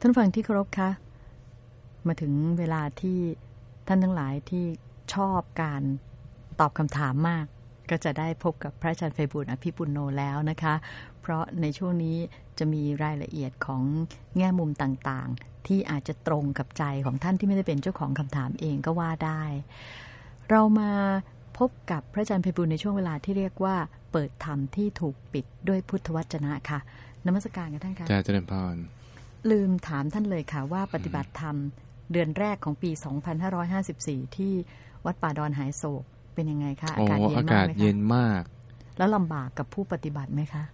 ท่านฟังที่เคารพคะมาถึงเวลาที่ท่านทั้งหลายที่ชอบการตอบคำถามมาก ก็จะได้พบกับพระอาจารย์ไฟบุญอภิปุโนแล้วนะคะ เพราะในช่วงนี้จะมีรายละเอียดของแง่มุมต่างๆ ที่อาจจะตรงกับใจของท่านที่ไม่ได้เป็นเจ้าของคำถามเองก็ว่าได้ เรามาพบกับพระอาจารย์ไพบุญในช่วงเวลาที่เรียกว่า เปิดธรรมที่ถูกปิดด้วยพุทธวจนะค่ะนมัสการกันท่านค่ะจะเจริญพร ลืมถามท่านเลยค่ะว่าปฏิบัติธรรม เดือนแรกของปี 2554 ที่วัดป่าดอนหายโศกเป็นยังไงคะอาโอ้กาศเย็นอามากกาศไหมเย็คะนมาก แล้วลำบากกับผู้ปฏิบัติไหมคะ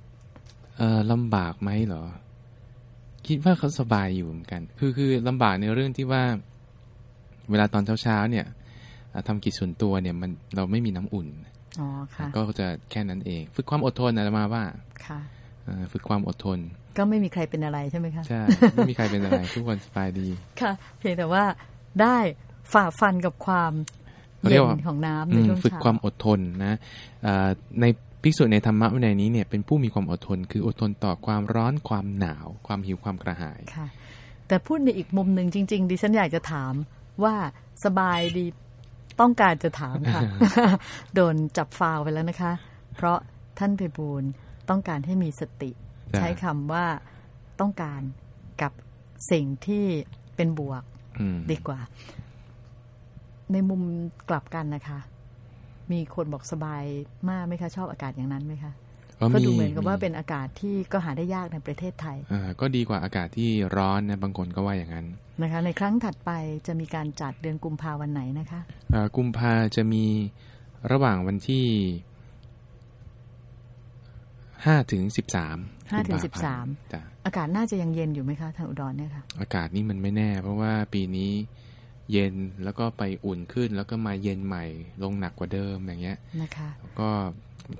เออลำบากไหมเหรอ คิดว่าเขาสบายอยู่เหมือนกัน คือคือลำบากในเรื่องที่ว่า เวลาตอนเช้าๆเนี่ยอ่าทำกิจส่วนตัวเนี่ยมันเราไม่มีน้ำอุ่นอ๋อค่ะก็จะแค่นั้นเอง ฝึกความอดทนนะมาว่าค่ะเอ่อ ฝึกความอดทน ก็ไม่มีใครเป็นอะไรใช่ไหมคะใช่ไม่มีใครเป็นอะไร ทุกคนสบายดีค่ะ เพียงแต่ว่าได้ฝ่าฟันกับความเขาเรีเย็ยกว่านของน้ำอืในมช่วงฝึกเช้าความอดทนนะอ่าในภิกษุในธรรมะวินัยนี้เนี่ยเป็นผู้มีความอดทน คืออดทนต่อความร้อนความหนาว ความหิวความกระหายค่ะ แต่พูดในอีกมุมหนึ่งจริง ๆ ดิฉันอยากจะถามว่าสบายดีต้องการจะถามค่ะ โดนจับฟาวไปแล้วนะคะ เพราะท่านไพบูลย์ ต้องการให้มีสติจ้ะใช้คำว่าต้องการกับสิ่งที่เป็นบวกอืมดีกว่า ในมุมกลับกันนะคะ มีคนบอกสบายมากไหมคะ ชอบอากาศอย่างนั้นไหมคะก็ดูเหมือนกับว่าเป็นอากาศที่ก็หาได้ยากในประเทศไทยอ่าก็ดีกว่าอากาศที่ร้อนนะบางคนก็ว่าอย่างนั้นนะคะ ในครั้งถัดไปจะมีการจัดเดือนกุมภาวันไหนนะคะอ่ากุมภาจะมีระหว่างวันที่ ห้าถึงสิบสามห้าถึงสิบสามจ้ะอากาศน่าจะยังเย็นอยู่ไหมคะทางอุดรเนี่ยค่ะ อากาศนี่มันไม่แน่ เพราะว่าปีนี้เย็นแล้วก็ไปอุ่นขึ้นแล้วก็มาเย็นใหม่ลงหนักกว่าเดิมอย่างเงี้ยนะคะแล้วก็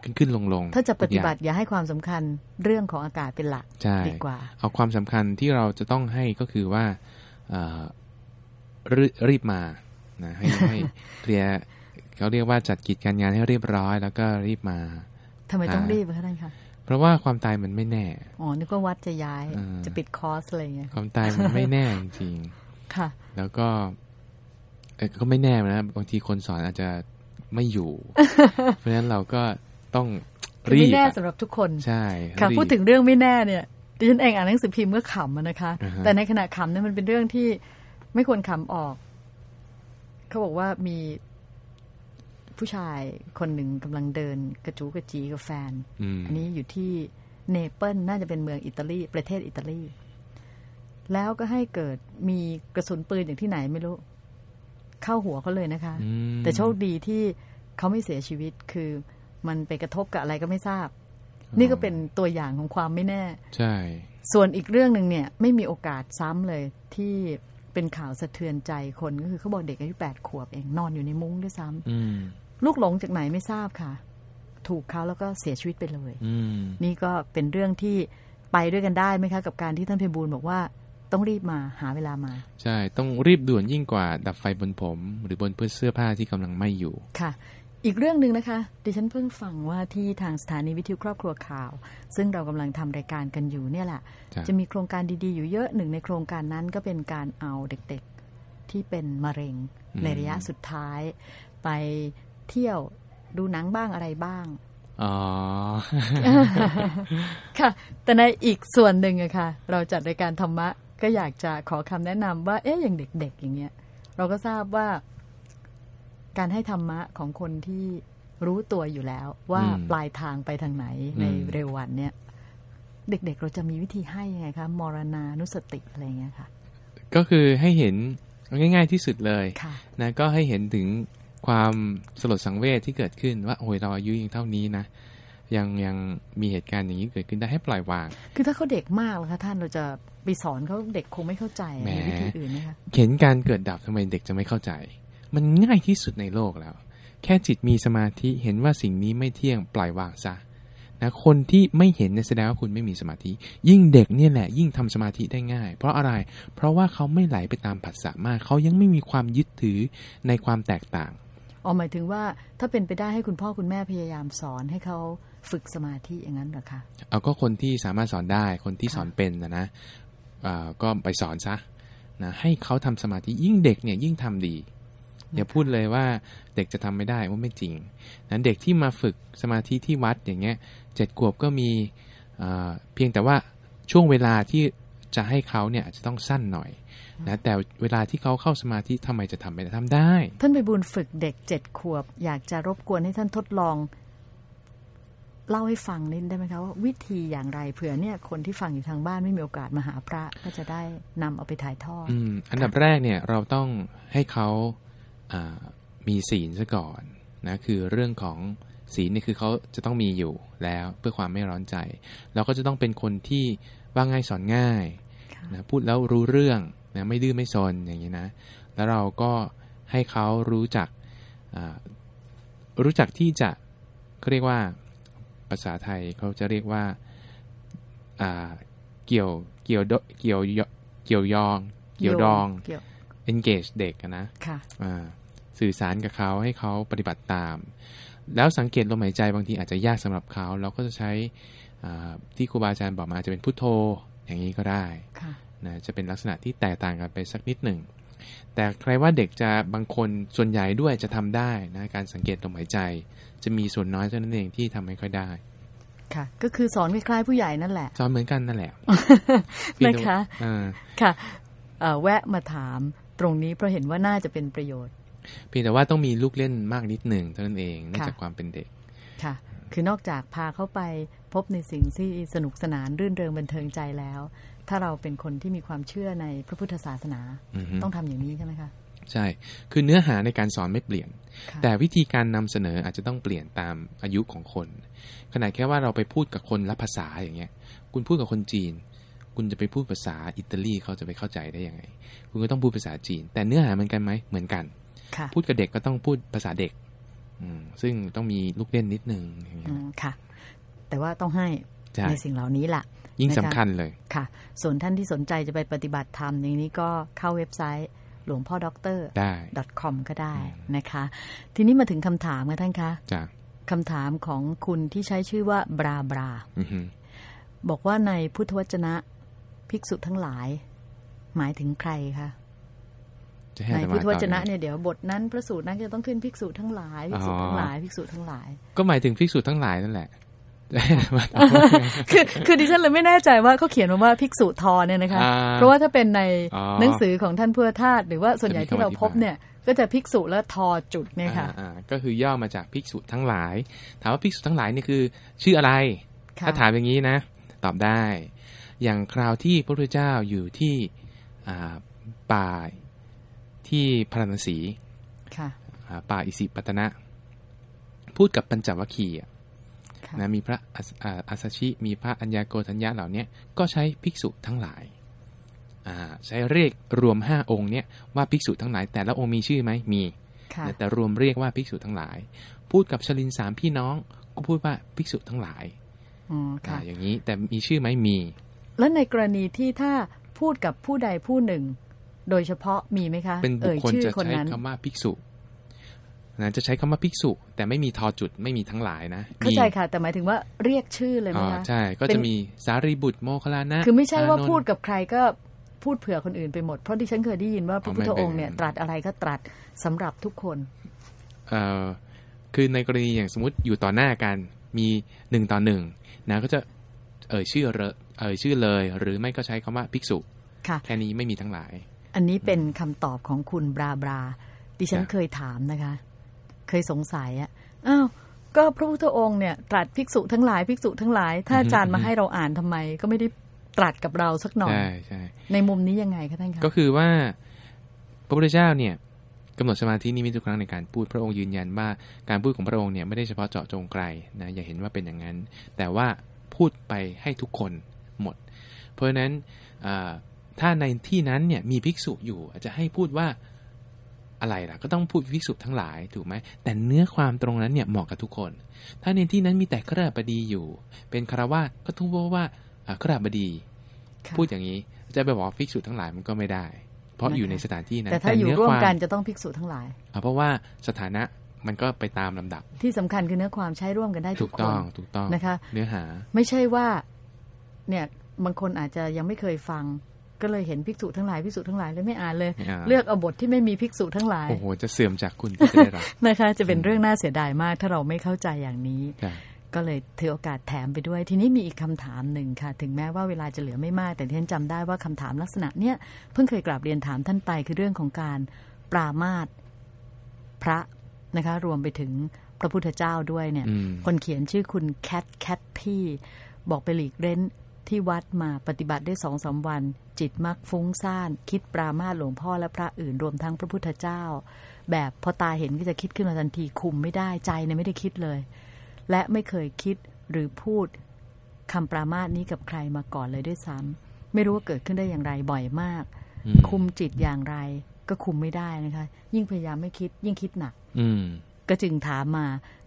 ขึ้นขึ้นลงลงถ้าจะปฏิบัติทุกอย่าให้ความสำคัญเรื่องของอากาศเป็นหลักอย่างใช่ดีกว่า เอาความสำคัญที่เราจะต้องให้ก็คือว่าเอ่อรีรีบมานะให้ให้เคลียร์เขาเรียกว่าจัดกิจการงานให้เรียบร้อย แล้วก็รีบมาทำไมต้องอ่ารีรีบคะท่านคะ เพราะว่าความตายมันไม่แน่ อ๋อ นึกว่าวัดจะย้ายอ่าจะปิดคอร์สอะไรอย่างเงี้ย ความตายมันไม่แน่จริงค่ะๆแล้วก็เอ่อก็ไม่แน่นะ บางทีคนสอนอาจจะไม่อยู่ เพราะฉะนั้นเราก็ต้องคือรีไม่บแน่อะสำหรับทุกคน ใช่ ค่ะรีบพูดถึงเรื่องไม่แน่เนี่ย ดิฉันเองอ่านหนังสือพิมพ์เมื่อขำอะนะคะอ่าฮะแต่ในขณะขำเนี่ยมันเป็นเรื่องที่ไม่ควรขำออก เขาบอกว่ามี ผู้ชายคนหนึ่งกำลังเดินกระจูกระจีกับแฟนอืมอันนี้อยู่ที่เนเปิลน่าจะเป็นเมืองอิตาลี ประเทศอิตาลี แล้วก็ให้เกิดมีกระสุนปืนอย่างที่ไหนไม่รู้ เข้าหัวเขาเลยนะคะอืมแต่โชคดีที่เขาไม่เสียชีวิตคือมันไปกระทบกับอะไรก็ไม่ทราบ นี่ก็เป็นตัวอย่างของความไม่แน่ ใช่ ส่วนอีกเรื่องหนึ่งเนี่ย ไม่มีโอกาสซ้ำเลยที่ เป็นข่าวสะเทือนใจคนก็คือเขาบอกเด็กอายุแปดขวบเองนอนอยู่ในมุ้งด้วยซ้ำอืมลูกหลงจากไหนไม่ทราบค่ะ ถูกเขาแล้วก็เสียชีวิตไปเลยอืมนี่ก็เป็นเรื่องที่ไปด้วยกันได้ไหมคะ กับการที่ท่านเพบูลบอกว่าต้องรีบมาหาเวลามา ใช่ ต้องรีบด่วนยิ่งกว่าดับไฟบนผม หรือบนเพื่อเสื้อผ้าที่กำลังไหม้อยู่ค่ะ อีกเรื่องหนึ่งนะคะ ดิฉันเพิ่งฟังว่าที่ทางสถานีวิทยุครอบครัวข่าว ซึ่งเรากำลังทำรายการกันอยู่เนี่ยแหละจ้ะจะมีโครงการดีๆอยู่เยอะหนึ่งในโครงการนั้นก็เป็นการเอาเด็กๆที่เป็นมะเร็งในระยะสุดท้าย ไปเที่ยวดูหนังบ้างอะไรบ้างอ๋อค่ะ แต่ในอีกส่วนหนึ่งอะค่ะ เราจัดรายการธรรมะก็อยากจะขอคำแนะนำว่า เอ๊ะอย่างเด็กๆอย่างเงี้ย เราก็ทราบว่า การให้ธรรมะของคนที่รู้ตัวอยู่แล้ว ว่าอืมปลายทางไปทางไหนในอืมเร็ววันเนี่ย เด็กๆเราจะมีวิธีให้ยังไงคะมรณานุสติอะไรอย่างเงี้ยค่ะ ก็คือให้เห็นง่าย ๆที่สุดเลยค่ะนะก็ให้เห็นถึงความสลดสังเวชที่เกิดขึ้นว่าโอ้ยเราอายุยังเท่านี้นะยังยังมีเหตุการณ์อย่างนี้เกิดขึ้นได้ให้ปล่อยวาง คือถ้าเขาเด็กมากล่ะคะท่านเราจะไปสอนเขาเด็กคงไม่เข้าใจแหมมีวิธีอื่นไหมคะเห็นการเกิดดับทำไมเด็กจะไม่เข้าใจ มันง่ายที่สุดในโลกแล้ว แค่จิตมีสมาธิเห็นว่าสิ่งนี้ไม่เที่ยงปล่อยวางซะนะคนที่ไม่เห็นเนี่ยแสดงว่าคุณไม่มีสมาธิ ยิ่งเด็กเนี่ยแหละ ยิ่งทำสมาธิได้ง่าย เพราะอะไร เพราะว่าเขาไม่ไหลไปตามผัสสะมาก เขายังไม่มีความยึดถือในความแตกต่างอ๋อหมายถึงว่าถ้าเป็นไปได้ให้คุณพ่อคุณแม่พยายามสอนให้เขาฝึกสมาธิอย่างนั้นเหรอคะเอาก็คนที่สามารถสอนได้คนที่ค่ะสอนเป็นนะนะก็ไปสอนซะนะให้เขาทำสมาธิยิ่งเด็กเนี่ยยิ่งทำดี อย่าพูดเลยว่าเด็กจะทำไม่ได้ว่าไม่จริงนั้นเด็กที่มาฝึกสมาธิที่วัดอย่างเงี้ยเจ็ดขวบก็มีเพียงแต่ว่าช่วงเวลาที่จะให้เขาเนี่ยจะต้องสั้นหน่อยนะแต่เวลาที่เขาเข้าสมาธิทำไมจะทำไม่ได้ทำได้ ท่านไปบุญฝึกเด็กเจ็ดขวบ อยากจะรบกวนให้ท่านทดลองเล่าให้ฟังนิดได้ไหมคะว่าวิธีอย่างไรเผื่อเนี่ยคนที่ฟังอยู่ทางบ้านไม่มีโอกาสมาหาพระก็จะได้นำเอาไปถ่ายทอด อืมอันดับแรกเนี่ยเราต้องให้เขา มีศีลซะก่อนนะคือเรื่องของศีลนี่คือเขาจะต้องมีอยู่แล้วเพื่อความไม่ร้อนใจ เราก็จะต้องเป็นคนที่ว่าง่ายสอนง่ายนะพูดแล้วรู้เรื่องนะไม่ดื้อไม่ซนอย่างนี้นะ แล้วเราก็ให้เขารู้จักรู้จักที่จะเขาเรียกว่าภาษาไทยเขาจะเรียกว่าเกี่ยวเกี่ยวเกี่ยวเกี่ยวยอง เกี่ยวดอง engage เด็กนะ สื่อสารกับเขาให้เขาปฏิบัติตาม แล้วสังเกตลมหายใจบางทีอาจจะยากสำหรับเขา เราก็จะใช้ที่ครูบาอาจารย์บอกมาจะเป็นพุทโธอย่างนี้ก็ได้นะจะเป็นลักษณะที่แตกต่างกันไปสักนิดหนึ่ง แต่ใครว่าเด็กจะบางคนส่วนใหญ่ด้วยจะทำได้นะการสังเกตลมหายใจ จะมีส่วนน้อยเท่านั้นเองที่ทำไม่ค่อยได้ค่ะก็คือสอนคล้ายๆผู้ใหญ่นั่นแหละ สอนเหมือนกันนั่นแหละนะคะค่ะแวะมาถามตรงนี้เพราะเห็นว่าน่าจะเป็นประโยชน์ เพียงแต่ว่าต้องมีลูกเล่นมากนิดหนึ่งเท่านั้นเองเนื่องจากความเป็นเด็กค่ะ คือนอกจากพาเขาไปพบในสิ่งที่สนุกสนานรื่นเริงบันเทิงใจแล้ว ถ้าเราเป็นคนที่มีความเชื่อในพระพุทธศาสนา ต้องทำอย่างนี้ใช่ไหมคะใช่ คือเนื้อหาในการสอนไม่เปลี่ยน แต่วิธีการนำเสนออาจจะต้องเปลี่ยนตามอายุของคน ขนาดแค่ว่าเราไปพูดกับคนละภาษาอย่างเงี้ย คุณพูดกับคนจีน คุณจะไปพูดภาษาอิตาลีเขาจะไปเข้าใจได้ยังไง คุณก็ต้องพูดภาษาจีน แต่เนื้อหาเหมือนกันไหมเหมือนกัน พูดกับเด็กก็ต้องพูดภาษาเด็กอือซึ่งต้องมีลูกเล่นนิดนึงค่ะ แต่ว่าต้องให้ในสิ่งเหล่านี้แหละยิ่งสำคัญเลยค่ะ ส่วนท่านที่สนใจจะไปปฏิบัติธรรมอย่างนี้ก็เข้าเว็บไซต์หลวงพ่อด็อกเตอร์ .com ก็ได้นะคะ ทีนี้มาถึงคำถามค่ะท่านคะคำถามของคุณที่ใช้ชื่อว่าบราบราบอกว่าในพุทธวจนะ ภิกษุทั้งหลาย หมายถึงใครคะ ในพุทธวจนะเนี่ยเดี๋ยวบทนั้นพระสูตรนั้นจะต้องขึ้นภิกษุทั้งหลายภิกษุทั้งหลายภิกษุทั้งหลาย ก็หมายถึงภิกษุทั้งหลายนั่นแหละคือคือดิฉันเลยไม่แน่ใจว่าเขาเขียนมาว่าภิกษุทอเนี่ยนะคะ เพราะว่าถ้าเป็นในหนังสือของท่านเพื่อทาสหรือว่าส่วนใหญ่ที่เราพบเนี่ยก็จะภิกษุแล้วทอจุดเนี่ยค่ะก็คือย่อมาจากภิกษุทั้งหลาย ถามว่าภิกษุทั้งหลายนี่คือ ชื่ออะไร ถ้าถามอย่างนี้นะ ตอบได้ อย่างคราวที่พระพุทธเจ้าอยู่ที่ป่า ที่พระนศีป่าอิสิปตนะ พูดกับปัญจวัคคีย์นะมีพระอัสชิมีพระอัญญาโกธัญญาเหล่านี้ก็ใช้ภิกษุทั้งหลายใช้เรียกรวมห้าองค์เนี่ยว่าภิกษุทั้งหลาย แต่ละองค์มีชื่อไหมมีแต่รวมเรียกว่าภิกษุทั้งหลาย พูดกับชลินสามพี่น้องก็พูดว่าภิกษุทั้งหลายออย่างนี้แต่มีชื่อไหมมี แล้วในกรณีที่ถ้าพูดกับผู้ใดผู้หนึ่ง โดยเฉพาะมีไหมคะเป็นบุคคลจะใช้คำว่าภิกษุนะจะใช้คำว่าภิกษุ แต่ไม่มีทอจุดไม่มีทั้งหลายนะเข้าใจค่ะ แต่หมายถึงว่าเรียกชื่อเลยไหมคะใช่ก็จะมีสารีบุตรโมคลานะ คือไม่ใช่ว่าพูดกับใครก็พูดเผื่อคนอื่นไปหมด เพราะที่ฉันเคยได้ยินว่าพระพุทธองค์เนี่ยตรัสอะไรก็ตรัสสำหรับทุกคนเอ่อคือในกรณีอย่างสมมติอยู่ต่อหน้ากันมีหนึ่งต่อหนึ่งนะก็จะเอ่ยชื่อเอ่ยชื่อเลย หรือไม่ก็ใช้คำว่าภิกษุแค่นี้ไม่มีทั้งหลาย อันนี้เป็นคำตอบของคุณบราบรา ดิฉันเคยถามนะคะ เคยสงสัยอะอ้าวก็พระพุทธองค์เนี่ยตรัสภิกษุทั้งหลายภิกษุทั้งหลาย ถ้าอาจารย์มาให้เราอ่านทำไม ก็ไม่ได้ตรัสกับเราสักหน่อยใช่ใช่ในมุมนี้ยังไงคะท่านคะก็คือว่าพระพุทธเจ้าเนี่ยกำหนดสมาธินี้มีทุกครั้งในการพูดพระองค์ยืนยันว่าการพูดของพระองค์เนี่ยไม่ได้เฉพาะเจาะจงไกลนะอย่าเห็นว่าเป็นอย่างนั้น แต่ว่าพูดไปให้ทุกคนหมด เพราะฉะนั้น ถ้าในที่นั้นเนี่ยมีภิกษุอยู่อาจจะให้พูดว่าอะไรล่ะ ก็ต้องพูดภิกษุทั้งหลายถูกไหมแต่เนื้อความตรงนั้นเนี่ยเหมาะกับทุกคน ถ้าในที่นั้นมีแต่ขราบดีอยู่ เป็นคารวะก็ต้องบอกว่าขราบดี พูดอย่างนี้จะไปบอกภิกษุทั้งหลายมันก็ไม่ได้ เพราะอยู่ในสถานที่นั้นแต่ถ้าอยู่ร่วมกันจะต้องภิกษุทั้งหลายเพราะว่าสถานะมันก็ไปตามลำดับ ที่สำคัญคือเนื้อความใช้ร่วมกันได้ทุกคนถูกต้องถูกต้องนะคะ เนื้อหา ไม่ใช่ว่า เนี่ยบางคนอาจจะยังไม่เคยฟัง ก็เลยเห็นภิกษุทั้งหลายภิกษุทั้งหลายเลยไม่อ่านเลยไม่อ่านเลือกเอาบทที่ไม่มีภิกษุทั้งหลายโอ้โหจะเสื่อมจากคุณที่จะได้รับนะคะจะเป็นเรื่องน่าเสียดายมากถ้าเราไม่เข้าใจอย่างนี้ใช่ก็เลยถือโอกาสแถมไปด้วย ทีนี้มีอีกคำถามหนึ่งค่ะ ถึงแม้ว่าเวลาจะเหลือไม่มาก แต่ที่ฉันจำได้ว่าคำถามลักษณะเนี้ยเพิ่งเคยกราบเรียนถามท่านไปคือเรื่องของการปรามาสพระนะคะ รวมไปถึงพระพุทธเจ้าด้วยเนี่ยอืมคนเขียนชื่อคุณแคทแคทพี่บอกไปหลีกเล่น ที่วัดมาปฏิบัติได้สองสามวัน จิตมักฟุ้งซ่าน คิดปรามาสหลวงพ่อและพระอื่นรวมทั้งพระพุทธเจ้า แบบพอตาเห็นก็จะคิดขึ้นมาทันทีคุมไม่ได้ใจเนี่ยไม่ได้คิดเลย และไม่เคยคิดหรือพูดคำปรามาสนี้กับใครมาก่อนเลยด้วยซ้ำไม่รู้ว่าเกิดขึ้นได้อย่างไรบ่อยมากอืมคุมจิตอย่างไรก็คุมไม่ได้นะคะ ยิ่งพยายามไม่คิดยิ่งคิดหนัก อืม ก็จึงถามมา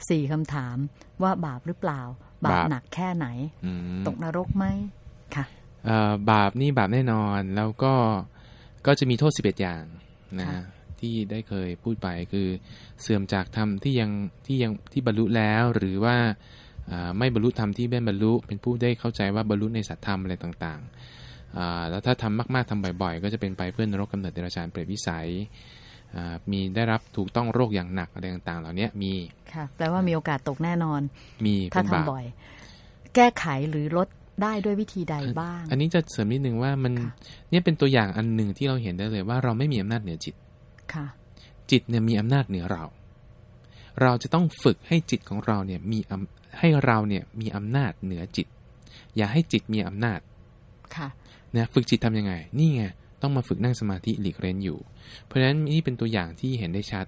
สี่คำถามว่าบาปหรือเปล่า บาปบาปหนักแค่ไหนอืมตกนรกไหมค่ะเอ่อบาปนี่บาปแน่นอนแล้วก็ก็จะมีโทษ11อย่างนะค่ะที่ได้เคยพูดไปคือเสื่อมจากธรรมที่ยังที่ยังที่บรรลุแล้วหรือว่าอ่าไม่บรรลุธรรมที่ไม่บรรลุ เป็นผู้ได้เข้าใจว่าบรรลุในสัตธรรมอะไรต่างๆอ่าแล้วถ้าทำมากๆทำบ่อยๆ ก็จะเป็นไปเพื่อนนรกกำเนิดเดรัจฉานเปรตวิสัยอ่า มีได้รับถูกต้องโรคอย่างหนักอะไรต่างๆ เหล่านี้มีค่ะแปลว่ามีโอกาสตกแน่นอน มีถ้าเป็นทำบาปบ่อย แก้ไขหรือลดได้ด้วยวิธีใดบ้าง อันนี้จะเสริมนิดนึงว่ามันค่ะเนี่ยเป็นตัวอย่างอันหนึ่งที่เราเห็นได้เลยว่าเราไม่มีอำนาจเหนือจิตค่ะ จิตเนี่ยมีอำนาจเหนือเรา เราจะต้องฝึกให้จิตของเราเนี่ยมีอำให้เราเนี่ยมีอำนาจเหนือจิต อย่าให้จิตมีอำนาจค่ะนะฝึกจิตทำยังไง นี่ไง ต้องมาฝึกนั่งสมาธิหลีกเร้นอยู่ เพราะฉะนั้นนี่เป็นตัวอย่างที่เห็นได้ชัด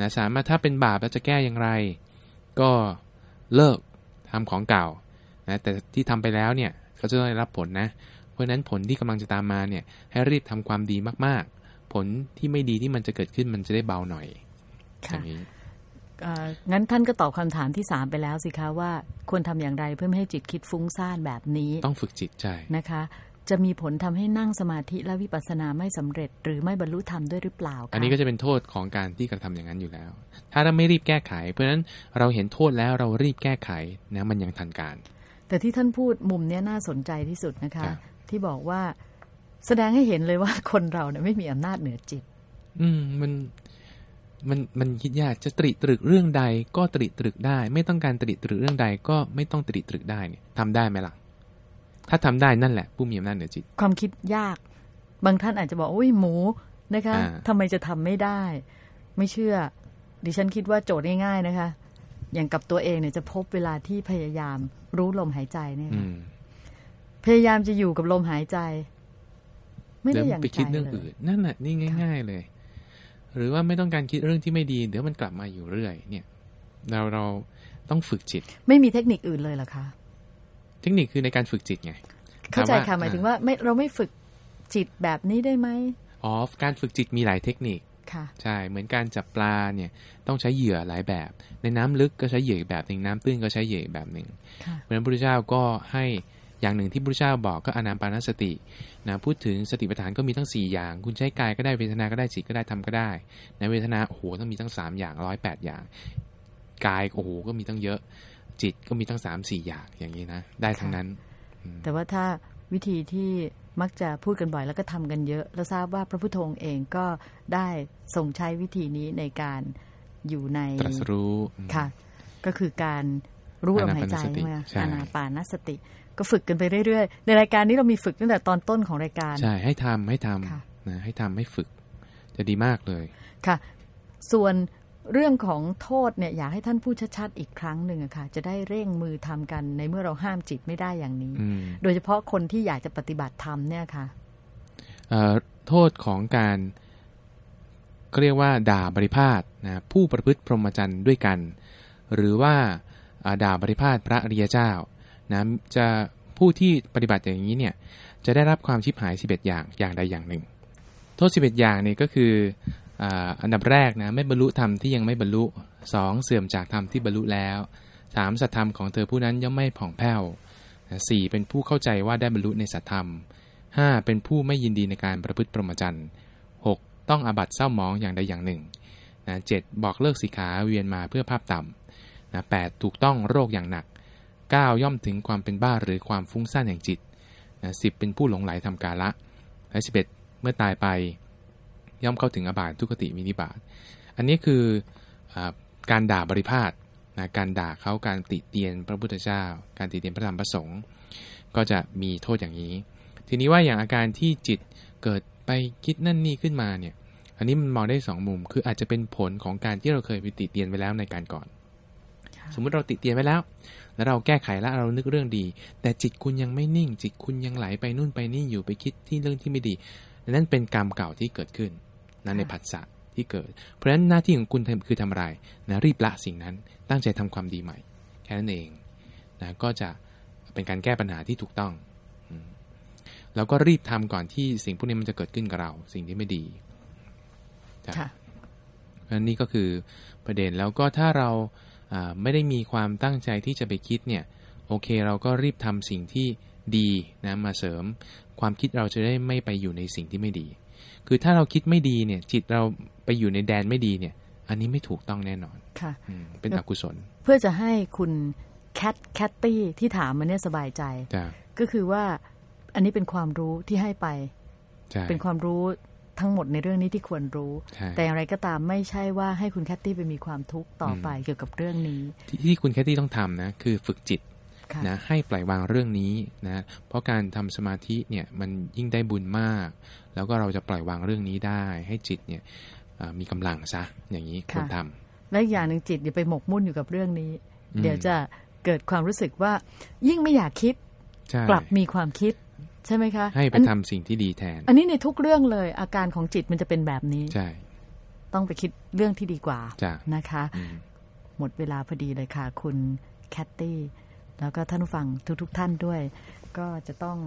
นะสามารถถ้าเป็นบาปแล้วจะแก้อย่างไร ก็เลิกทำของเก่านะแต่ที่ทำไปแล้วเนี่ยก็จะได้รับผลนะ เพราะฉะนั้นผลที่กำลังจะตามมาเนี่ยให้รีบทำความดีมากๆ ผลที่ไม่ดีที่มันจะเกิดขึ้นมันจะได้เบาหน่อยอค่ะย่างนี้เอ่องั้นท่านก็ตอบคำถามที่สามไปแล้วสิคะว่าควรทำอย่างไรเพื่อไม่ให้จิตคิดฟุ้งซ่านแบบนี้ ต้องฝึกจิตใจนะคะ จะมีผลทำให้นั่งสมาธิและวิปัสสนาไม่สำเร็จ หรือไม่บรรลุธรรมด้วยหรือเปล่าคะอันนี้ก็จะเป็นโทษของการที่กระทำอย่างนั้นอยู่แล้ว ถ้าเราไม่รีบแก้ไข เพราะฉะนั้นเราเห็นโทษแล้วเรารีบแก้ไขนะมันยังทันการ แต่ที่ท่านพูดมุมเนี้ยน่าสนใจที่สุดนะคะครับที่บอกว่าแสดงให้เห็นเลยว่าคนเราเนี่ยไม่มีอำนาจเหนือจิต อืมมันมันมันคิดยากจะตริตรึกเรื่องใดก็ตริตรึกได้ ไม่ต้องการตริตรึกเรื่องใดก็ไม่ต้องตริตรึกได้เนี่ยทำได้ไหมล่ะ ถ้าทำได้นั่นแหละ ผู้มีอำนาจเหนือจิต ความคิดยาก บางท่านอาจจะบอกอุ้ยหมูนะคะอ่าทำไมจะทำไม่ได้ ไม่เชื่อ ดิฉันคิดว่าโจทย์ง่ายๆนะคะ อย่างกับตัวเองเนี่ยจะพบเวลาที่พยายามรู้ลมหายใจเนี่ยอืค่ะมพยายามจะอยู่กับลมหายใจ ไม่เดี๋ได้ยวอย่างไปใจคิดเรื่องเลยอื่น นั่นแหละนี่ง่าย ๆเลย หรือว่าไม่ต้องการคิดเรื่องที่ไม่ดีเดี๋ยวมันกลับมาอยู่เรื่อย เนี่ย เราเราต้องฝึกจิต ไม่มีเทคนิคอื่นเลยเหรอคะ เทคนิคคือในการฝึกจิตไง เข้าใจถามว่าค่ะหมายถึงว่าไม่เราไม่ฝึกจิตแบบนี้ได้ไหมอ๋อการฝึกจิตมีหลายเทคนิคค่ะใช่เหมือนการจับปลาเนี่ยต้องใช้เหยื่อหลายแบบ ในน้ำลึกก็ใช้เหยื่ออีกแบบหนึ่งน้ำตื้นก็ใช้เหยื่ออีกแบบหนึ่งค่ะเพราะฉะนั้นพระพุทธเจ้าก็ให้อย่างหนึ่งที่พระพุทธเจ้าบอกก็อนาปานสตินะพูดถึงสติปัฏฐานก็มีทั้ง 4 อย่าง คุณใช้กายก็ได้เวทนาก็ได้จิตก็ได้ทำก็ได้ในเวทนาโอ้โหต้องมีทั้ง 3 อย่างร้อยแปดอย่าง กายโอ้โหก็มีตั้งเยอะ จิตก็มีตั้ง3 4อย่างอย่างนี้นะ ได้ทั้งนั้นอืมแต่ว่าถ้าวิธีที่มักจะพูดกันบ่อยแล้วก็ทำกันเยอะ แล้วทราบว่าพระพุทโธองค์เองก็ได้ทรงใช้วิธีนี้ในการอยู่ในตรัสรู้อืมค่ะ ก็คือการรู้ลมหายใจอานาปานสติใช่ไหมคะใช่อานาปานสติ ก็ฝึกกันไปเรื่อยๆ ในรายการนี้เรามีฝึกตั้งแต่ตอนต้นของรายการใช่ให้ทำให้ทค่ะำนะให้ทำให้ฝึก จะดีมากเลยค่ะ ส่วน เรื่องของโทษเนี่ยอยากให้ท่านพูดชัดๆอีกครั้งหนึ่งอะค่ะ จะได้เร่งมือทำกันในเมื่อเราห้ามจิตไม่ได้อย่างนี้อืมโดยเฉพาะคนที่อยากจะปฏิบัติธรรมเนี่ยค่ะเอ่อโทษของการก็เรียกว่า ด่าบริพาทนะผู้ประพฤติพรหมจรรย์ด้วยกัน หรือว่าอ่าด่าบริพาทพระอริยเจ้านะจะผู้ที่ปฏิบัติอย่างนี้เนี่ยจะได้รับความชิบหาย 11 อย่างอย่างใดอย่างหนึ่ง โทษ 11 อย่างนี่ก็คือ อันดับแรกนะไม่บรรลุธรรมที่ยังไม่บรรลุ 2. เสื่อมจากธรรมที่บรรลุแล้ว 3. สัตธรรมของเธอผู้นั้นย่อมไม่ผ่องแผ้วสี่เป็นผู้เข้าใจว่าได้บรรลุในสัตธรรม 5. เป็นผู้ไม่ยินดีในการประพฤติพรหมจรรย์ 6. ต้องอาบัตเศร้าหมองอย่างใดอย่างหนึ่งนะเจ็ดบอกเลิกสิขาเวียนมาเพื่อภาพต่ำนะแปดถูกต้องโรคอย่างหนัก 9. ย่อมถึงความเป็นบ้าหรือความฟุ้งซ่านแห่งจิตนะสิเป็นผู้หลงไหลทำกาละและสิบเอ็ดเมื่อตายไป ย่อมเข้าถึงอบายทุกติมินิบาตอันนี้คืออการด่าบริพาทนะการด่าเขาการติเตียนพระพุทธเจ้า การติเตียนพระธรรมพระสงฆ์ก็จะมีโทษอย่างนี้ ทีนี้ว่าอย่างอาการที่จิตเกิดไปคิดนั่นนี่ขึ้นมาเนี่ย อันนี้มันมองได้สองมุม คืออาจจะเป็นผลของการที่เราเคยไปติเตียนไปแล้วในการก่อน สมมุติเราติเตียนไปแล้ว แล้วเราแก้ไขแล้วเรานึกเรื่องดี แต่จิตคุณยังไม่นิ่ง จิตคุณยังไหลไปนู่นไปนี่อยู่ไปคิดที่เรื่องที่ไม่ดีนั่นเป็นกรรมเก่าที่เกิดขึ้น นั่นในผัสสะที่เกิด เพราะฉะนั้นหน้าที่ของคุณคือทำอะไรนะรีบละสิ่งนั้นตั้งใจทำความดีใหม่ แค่นั้นเองนะก็จะเป็นการแก้ปัญหาที่ถูกต้องแล้วก็รีบทำก่อนที่สิ่งพวกนี้มันจะเกิดขึ้นกับเรา สิ่งที่ไม่ดีค่ะอันนี้ก็คือประเด็นแล้วก็ถ้าเราไม่ได้มีความตั้งใจที่จะไปคิดเนี่ยโอเคเราก็รีบทำสิ่งที่ดีนะมาเสริม ความคิดเราจะได้ไม่ไปอยู่ในสิ่งที่ไม่ดี คือถ้าเราคิดไม่ดีเนี่ย จิตเราไปอยู่ในแดนไม่ดีเนี่ย อันนี้ไม่ถูกต้องแน่นอนค่ะเป็นอกุศล เพื่อจะให้คุณแคทแคตตี้ที่ถามมาเนี่ยสบายใจ ก็คือว่าอันนี้เป็นความรู้ที่ให้ไป เป็นความรู้ทั้งหมดในเรื่องนี้ที่ควรรู้ แต่อย่างไรก็ตามไม่ใช่ว่าให้คุณแคตตี้ไปมีความทุกข์ต่อไปเกี่ยวกับเรื่องนี้ ที่คุณแคตตี้ต้องทำนะ คือฝึกจิต นะให้ปล่อยวางเรื่องนี้นะเพราะการทำสมาธิเนี่ยมันยิ่งได้บุญมาก แล้วก็เราจะปล่อยวางเรื่องนี้ได้ ให้จิตเนี่ยมีกำลังซะอย่างนี้ควรทำและอย่างหนึ่งจิตอย่าไปหมกมุ่นอยู่กับเรื่องนี้ เดี๋ยวจะเกิดความรู้สึกว่ายิ่งไม่อยากคิดกลับมีความคิดใช่ไหมคะ ให้ไปทำสิ่งที่ดีแทน อันนี้ในทุกเรื่องเลยอาการของจิตมันจะเป็นแบบนี้ใช่ต้องไปคิดเรื่องที่ดีกว่าะนะคะ หมดเวลาพอดีเลยค่ะ คุณแคตตี้ แล้วก็ท่านผู้ฟังทุกๆทท่านด้วย ก็จะต้อง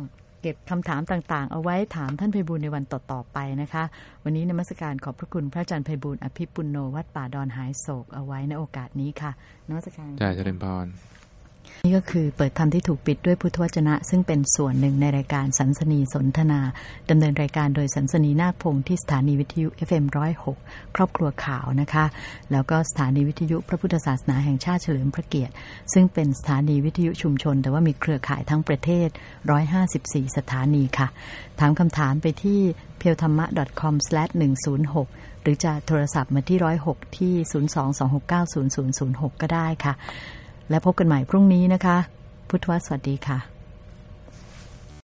เก็บคำถามต่างๆ เอาไว้ถามท่านไพบูลในวันต่อๆไปนะคะ วันนี้นมัสการขอบพระคุณพระอาจารย์ไพบูลอภิปุณโนวัดป่าดอนหายโศกเอาไว้ในโอกาสนี้ค่ะนมัสการใช่เจริญพร นี่ก็คือเปิดธรรมที่ถูกปิดด้วยพุทธวจนะ ซึ่งเป็นส่วนหนึ่งในรายการสันสนีสนทนาดำเนินรายการโดยสันสนีนาคพงศ์ที่สถานีวิทยุ FM106 ครอบครัวข่าวนะคะ แล้วก็สถานีวิทยุพระพุทธศาสนาแห่งชาติเฉลิมพระเกียรติ ซึ่งเป็นสถานีวิทยุชุมชน แต่ว่ามีเครือข่ายทั้งประเทศ 154 สถานีค่ะ ถามคำถามไปที่ p e e l t h a m m a c o m 1 0 6หรือจะโทรศัพท์มาที่106ที่ 022690006 ก็ได้ค่ะ และพบกันใหม่พรุ่งนี้นะคะ พุทธวสวัสดีค่ะ